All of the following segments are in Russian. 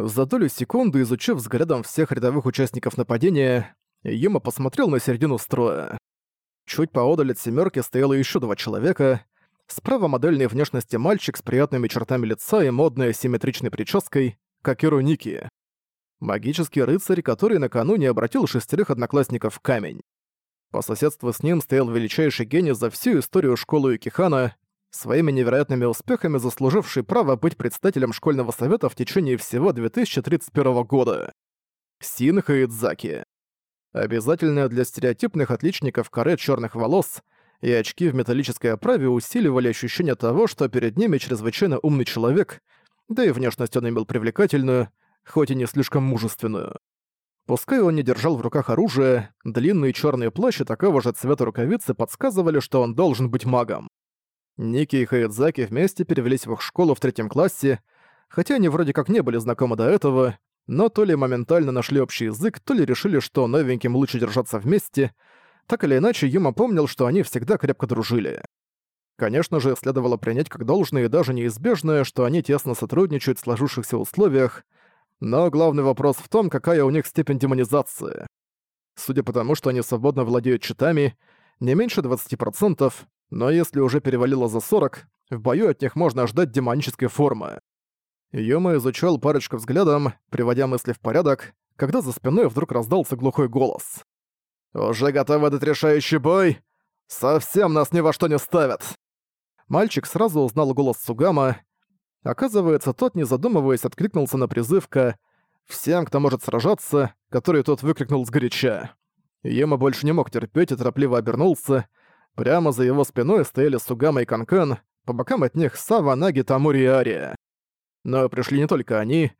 За долю секунды, изучив взглядом всех рядовых участников нападения, Юма посмотрел на середину строя. Чуть поодаль от семерки стояло еще два человека. Справа модельной внешности мальчик с приятными чертами лица и модной асимметричной прической, как и Руники. Магический рыцарь, который накануне обратил шестерых одноклассников в камень. По соседству с ним стоял величайший гений за всю историю школы Юкихана, своими невероятными успехами заслуживший право быть председателем школьного совета в течение всего 2031 года. Син Хаидзаки. Обязательно для стереотипных отличников каре черных волос и очки в металлической оправе усиливали ощущение того, что перед ними чрезвычайно умный человек, да и внешность он имел привлекательную, хоть и не слишком мужественную. Пускай он не держал в руках оружие, длинные черные плащи такого же цвета рукавицы подсказывали, что он должен быть магом. Ники и Хаидзаки вместе перевелись в их школу в третьем классе, хотя они вроде как не были знакомы до этого, но то ли моментально нашли общий язык, то ли решили, что новеньким лучше держаться вместе, так или иначе Юма помнил, что они всегда крепко дружили. Конечно же, следовало принять как должное и даже неизбежное, что они тесно сотрудничают в сложившихся условиях, но главный вопрос в том, какая у них степень демонизации. Судя по тому, что они свободно владеют читами, не меньше 20%, но если уже перевалило за 40, в бою от них можно ждать демонической формы. Юма изучал парочку взглядом, приводя мысли в порядок, когда за спиной вдруг раздался глухой голос. «Уже готовы дать решающий бой? Совсем нас ни во что не ставят!» Мальчик сразу узнал голос Сугама. Оказывается, тот, не задумываясь, откликнулся на призывка «Всем, кто может сражаться», который тот выкрикнул сгоряча. Юма больше не мог терпеть и торопливо обернулся, Прямо за его спиной стояли Сугама и Канкан, по бокам от них Сава, Наги, Тамури и Ария. Но пришли не только они.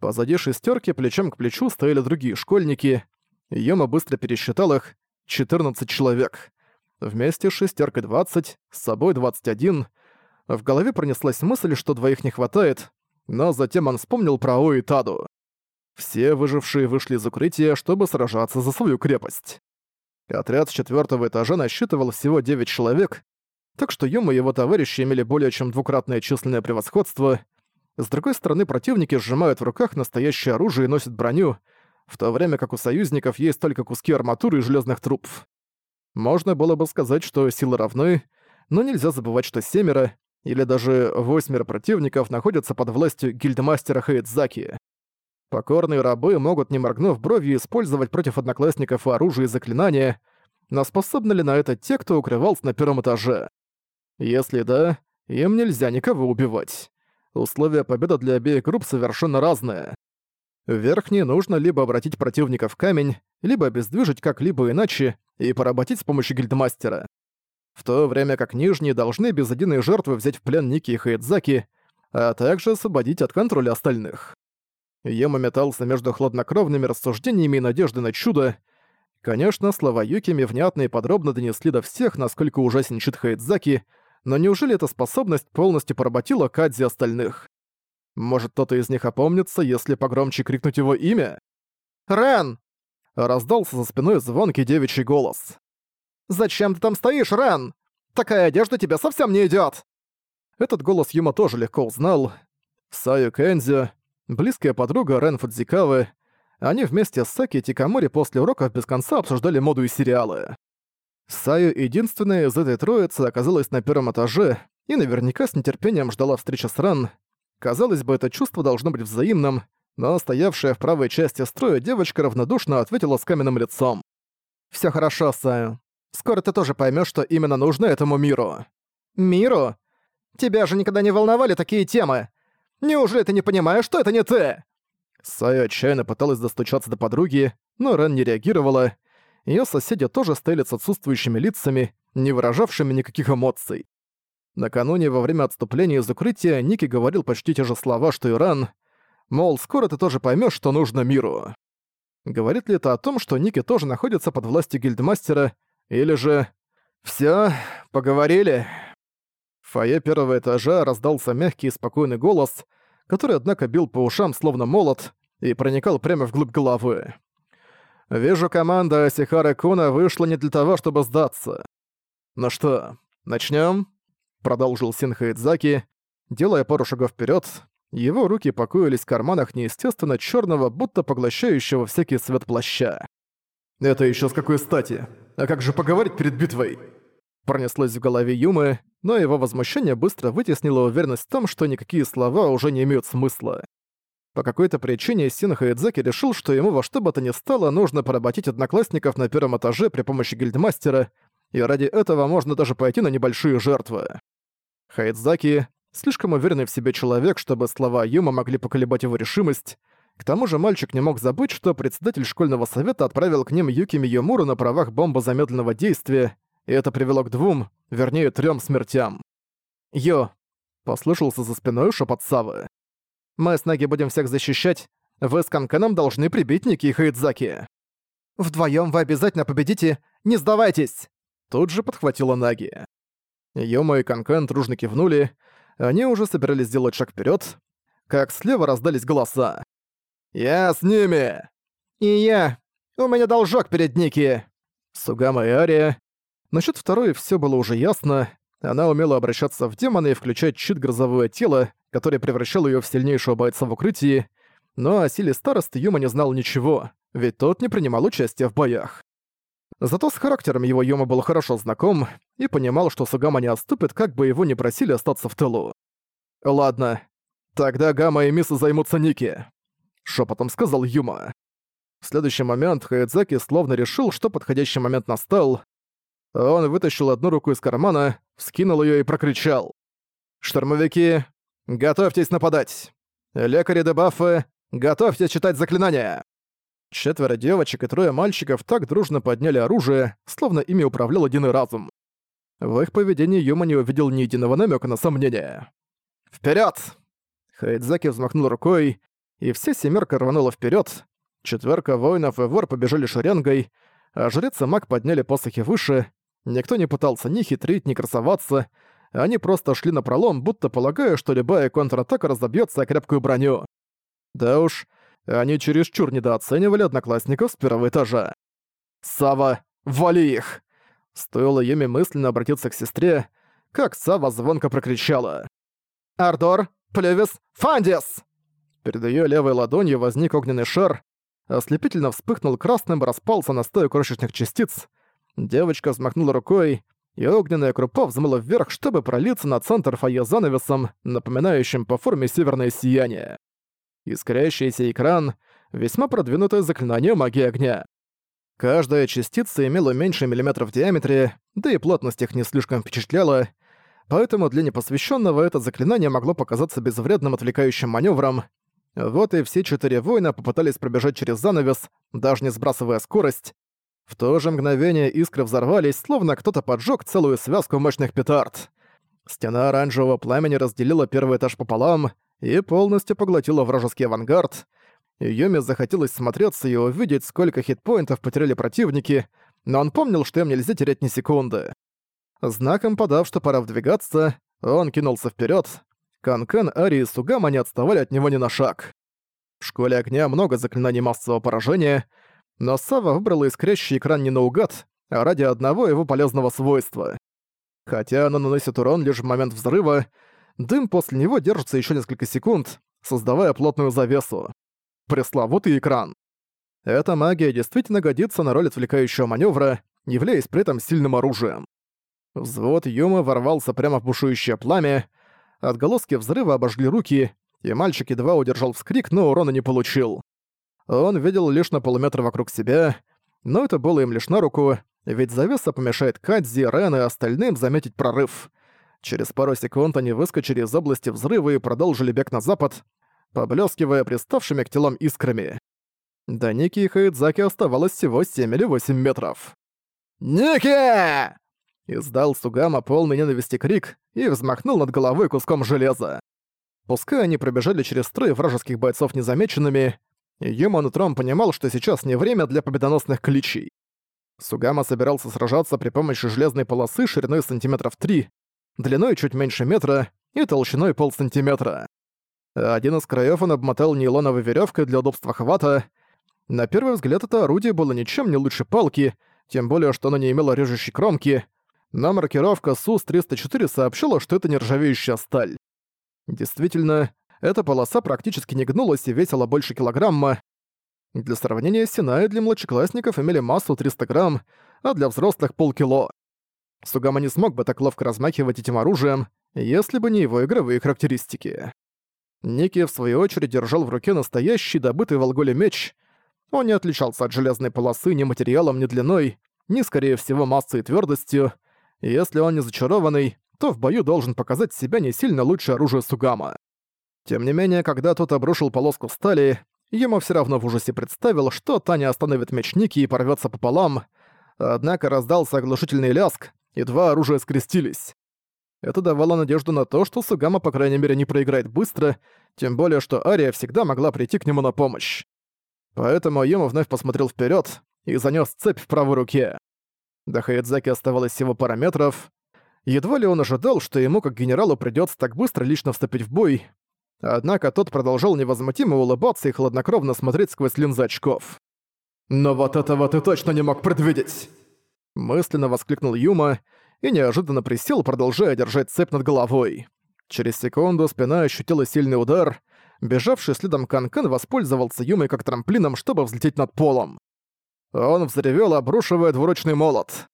Позади шестерки плечом к плечу стояли другие школьники. Йома быстро пересчитал их. 14 человек. Вместе с шестеркой 20, с собой 21. В голове пронеслась мысль, что двоих не хватает, но затем он вспомнил про О и Таду. Все выжившие вышли из укрытия, чтобы сражаться за свою крепость. Отряд с четвертого этажа насчитывал всего 9 человек, так что Юм и его товарищи имели более чем двукратное численное превосходство. С другой стороны, противники сжимают в руках настоящее оружие и носят броню, в то время как у союзников есть только куски арматуры и железных труб. Можно было бы сказать, что силы равны, но нельзя забывать, что семеро или даже восьмеро противников находятся под властью гильдмастера Хейдзаки. Покорные рабы могут, не моргнув бровью, использовать против одноклассников оружие и заклинания, но способны ли на это те, кто укрывался на первом этаже? Если да, им нельзя никого убивать. Условия победы для обеих групп совершенно разные. В верхней нужно либо обратить противника в камень, либо обездвижить как-либо иначе и поработить с помощью гильдмастера. В то время как нижние должны без единой жертвы взять в плен Ники и Хайдзаки, а также освободить от контроля остальных. Йома метался между хладнокровными рассуждениями и надеждой на чудо. Конечно, слова Юкими внятно и подробно донесли до всех, насколько ужасен чит Хайдзаки, но неужели эта способность полностью поработила Кадзи остальных? Может, кто-то из них опомнится, если погромче крикнуть его имя? «Рен!» — раздался за спиной звонкий девичий голос. «Зачем ты там стоишь, Рен? Такая одежда тебе совсем не идёт!» Этот голос Юма тоже легко узнал. Саю Кэнзю, близкая подруга Рен Фудзикавы, они вместе с Саки и Тикамори после уроков без конца обсуждали моду и сериалы. Саю, единственная из этой троицы, оказалась на первом этаже и наверняка с нетерпением ждала встречи с Рен. Казалось бы, это чувство должно быть взаимным, но стоявшая в правой части строя девочка равнодушно ответила с каменным лицом. «Всё хорошо, Саю. Скоро ты тоже поймёшь, что именно нужно этому миру». «Миру? Тебя же никогда не волновали такие темы. Неужели ты не понимаешь, что это не ты?» Сая отчаянно пыталась достучаться до подруги, но Рен не реагировала. Её соседи тоже стояли с отсутствующими лицами, не выражавшими никаких эмоций. Накануне во время отступления из укрытия Ники говорил почти те же слова, что и Ран, мол, скоро ты тоже поймёшь, что нужно миру. Говорит ли это о том, что Ники тоже находится под властью гильдмастера, или же... «Всё, поговорили?» В фойе первого этажа раздался мягкий и спокойный голос, который, однако, бил по ушам словно молот и проникал прямо вглубь головы. «Вижу, команда Асихара Куна вышла не для того, чтобы сдаться. Ну что, начнём?» Продолжил Синха Идзаки, делая пару шагов вперед. Его руки покоились в карманах неестественно черного, будто поглощающего всякий свет плаща. «Это еще с какой стати? А как же поговорить перед битвой?» Пронеслось в голове Юмы, но его возмущение быстро вытеснило уверенность в том, что никакие слова уже не имеют смысла. По какой-то причине Синха Идзаки решил, что ему во что бы то ни стало нужно поработить одноклассников на первом этаже при помощи гильдмастера, и ради этого можно даже пойти на небольшие жертвы. Хайдзаки — слишком уверенный в себе человек, чтобы слова Юма могли поколебать его решимость. К тому же мальчик не мог забыть, что председатель школьного совета отправил к ним Юки Миюмуру на правах бомбы замедленного действия, и это привело к двум, вернее, трем смертям. «Йо!» — послышался за спиной шепот Савы. «Мы с Наги будем всех защищать. Вы с Канканом должны прибить Ники и Хайдзаки. Вдвоем вы обязательно победите. Не сдавайтесь!» Тут же подхватила Наги. Йома и Канкан дружно кивнули. Они уже собирались сделать шаг вперед, как слева раздались голоса. «Я с ними!» «И я! У меня должок перед Ники!» Сугама и Ария Насчет второй все было уже ясно. Она умела обращаться в демона и включать щит грозовое тело, которое превращало ее в сильнейшего бойца в укрытии, но о силе старосты Юма не знал ничего, ведь тот не принимал участия в боях. Зато с характером его Юма был хорошо знаком и понимал, что Сугама не отступит, как бы его не просили остаться в тылу. «Ладно, тогда Гамма и Миса займутся Ники», — шепотом сказал Юма. В следующий момент Хаядзаки словно решил, что подходящий момент настал, он вытащил одну руку из кармана, вскинул ее и прокричал. «Штормовики, готовьтесь нападать! Лекари-дебафы, готовьтесь читать заклинания!» Четверо девочек и трое мальчиков так дружно подняли оружие, словно ими управлял единый разум. В их поведении Юма не увидел ни единого намека на сомнение. «Вперёд!» Хайдзаки взмахнул рукой, и вся семерка рванула вперед. Четверка воинов и вор побежали шеренгой, а жрец и маг подняли посохи выше, Никто не пытался ни хитрить, ни красоваться, они просто шли на пролом, будто полагая, что любая контратака разобьется о крепкую броню. Да уж, они чересчур недооценивали одноклассников с первого этажа. «Сава, вали их!» Стоило Юми мысленно обратиться к сестре, как Сава звонко прокричала. «Ардор, Плевис, Фандис!» Перед её левой ладонью возник огненный шар, ослепительно вспыхнул красным, распался на сто крошечных частиц, Девочка взмахнула рукой, и огненная крупа взмыла вверх, чтобы пролиться на центр фойе занавесом, напоминающим по форме северное сияние. Искрящийся экран — весьма продвинутое заклинание магии огня. Каждая частица имела меньше миллиметра в диаметре, да и плотность их не слишком впечатляла, поэтому для непосвященного это заклинание могло показаться безвредным отвлекающим маневром. Вот и все четыре воина попытались пробежать через занавес, даже не сбрасывая скорость, в то же мгновение искры взорвались, словно кто-то поджег целую связку мощных петард. Стена оранжевого пламени разделила первый этаж пополам и полностью поглотила вражеский авангард. Юми захотелось смотреться и увидеть, сколько хитпоинтов потеряли противники, но он помнил, что им нельзя терять ни секунды. Знаком подав, что пора вдвигаться, он кинулся вперед. Канкен, Ари и Сугама не отставали от него ни на шаг. В Школе Огня много заклинаний массового поражения — но Сава выбрала искрящий экран не наугад, а ради одного его полезного свойства. Хотя оно наносит урон лишь в момент взрыва, дым после него держится еще несколько секунд, создавая плотную завесу. Пресловутый экран. Эта магия действительно годится на роль отвлекающего маневра, являясь при этом сильным оружием. Взвод Юмы ворвался прямо в бушующее пламя, отголоски взрыва обожгли руки, и мальчик едва удержал вскрик, но урона не получил. Он видел лишь на полуметра вокруг себя, но это было им лишь на руку, ведь завеса помешает Кадзи, Рен и остальным заметить прорыв. Через пару секунд они выскочили из области взрыва и продолжили бег на запад, поблескивая приставшими к телам искрами. До Ники и Хайдзаки оставалось всего 7 или 8 метров. «Ники!» Издал Сугама полный ненависти крик и взмахнул над головой куском железа. Пускай они пробежали через строй вражеских бойцов незамеченными, Юман утром понимал, что сейчас не время для победоносных кличей. Сугама собирался сражаться при помощи железной полосы шириной сантиметров 3, длиной чуть меньше метра и толщиной полсантиметра. Один из краев он обмотал нейлоновой веревкой для удобства хвата. На первый взгляд это орудие было ничем не лучше палки, тем более что оно не имело режущей кромки, но маркировка СУС-304 сообщила, что это нержавеющая сталь. Действительно, Эта полоса практически не гнулась и весила больше килограмма. Для сравнения, Синаи для младшеклассников имели массу 300 грамм, а для взрослых — полкило. Сугама не смог бы так ловко размахивать этим оружием, если бы не его игровые характеристики. Ники, в свою очередь, держал в руке настоящий, добытый в Алголе меч. Он не отличался от железной полосы ни материалом, ни длиной, ни, скорее всего, массой и твёрдостью. Если он не зачарованный, то в бою должен показать себя не сильно лучше оружия Сугама. Тем не менее, когда тот обрушил полоску стали, ему все равно в ужасе представил, что Таня остановит меч Ники и порвется пополам, однако раздался оглушительный ляск, и два оружия скрестились. Это давало надежду на то, что Сугама, по крайней мере, не проиграет быстро, тем более, что Ария всегда могла прийти к нему на помощь. Поэтому Юма вновь посмотрел вперед и занёс цепь в правой руке. До Хаядзаки оставалось всего пара метров. Едва ли он ожидал, что ему, как генералу, придётся так быстро лично вступить в бой. Однако тот продолжал невозмутимо улыбаться и хладнокровно смотреть сквозь линзы очков. «Но вот этого ты точно не мог предвидеть!» Мысленно воскликнул Юма и неожиданно присел, продолжая держать цепь над головой. Через секунду спина ощутила сильный удар. Бежавший следом Канкан воспользовался Юмой как трамплином, чтобы взлететь над полом. Он взревел, обрушивая двуручный молот.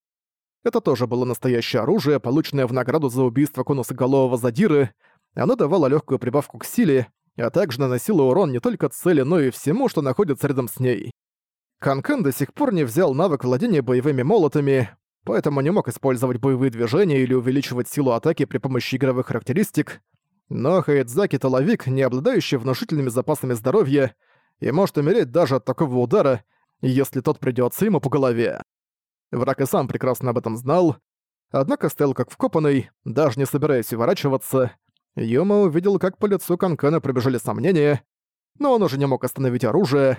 Это тоже было настоящее оружие, полученное в награду за убийство конусоголового задиры. Оно давало легкую прибавку к силе, а также наносило урон не только цели, но и всему, что находится рядом с ней. Канкан до сих пор не взял навык владения боевыми молотами, поэтому не мог использовать боевые движения или увеличивать силу атаки при помощи игровых характеристик, но Хаэдзаки — толовик, не обладающий внушительными запасами здоровья, и может умереть даже от такого удара, если тот придётся ему по голове. Враг и сам прекрасно об этом знал, однако стоял как вкопанный, даже не собираясь уворачиваться. Юма увидел, как по лицу Канкана пробежали сомнения, но он уже не мог остановить оружие.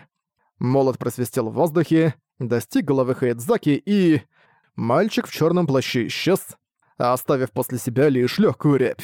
Молот просвистел в воздухе, достиг головы Хаэдзаки и... Мальчик в черном плаще исчез, оставив после себя лишь легкую рябь.